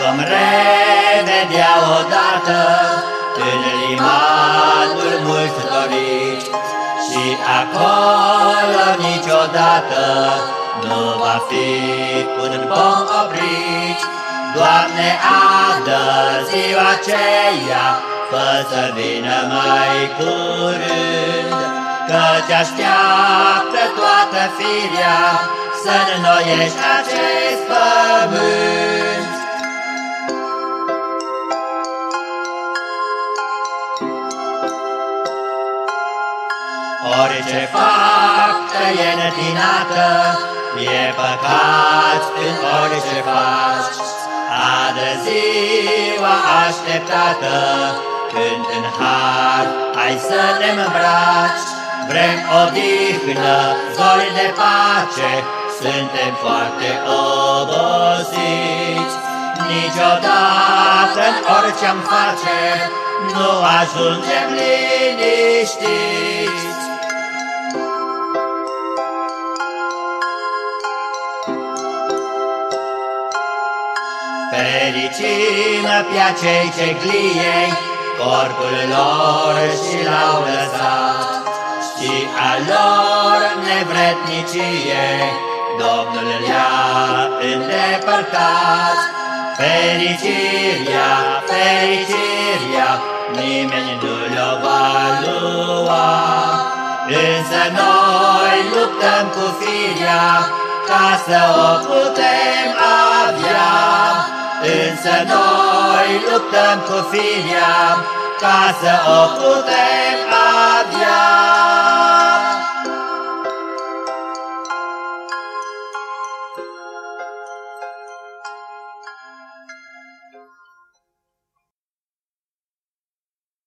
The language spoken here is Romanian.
vom revedea odată în limanul mult dorit și acolo niciodată nu va fi un pom oprit. Doamne, adă ziua aceea, fă să vină mai curând, că te așteaptă toată firea să înnoiești acest pământ. Orice faptă e netinată, e păcat în orice faci. Adă ziua așteptată, când în har ai să ne îmbraci. Vrem odihnă, zori de pace, suntem foarte obosiți. Niciodată în orice-am face, nu ajungem liniștiți. Fericim pe acei ce glie corpul lor și l-au lăsat. Și a lor nevretnicie Domnul le-a îndepărtat. Fericirea, fericirea, nimeni nu le-o va lua. Însă noi luptăm cu firea ca să o putem avea Însă noi luptăm cu firea ca să o putem avea.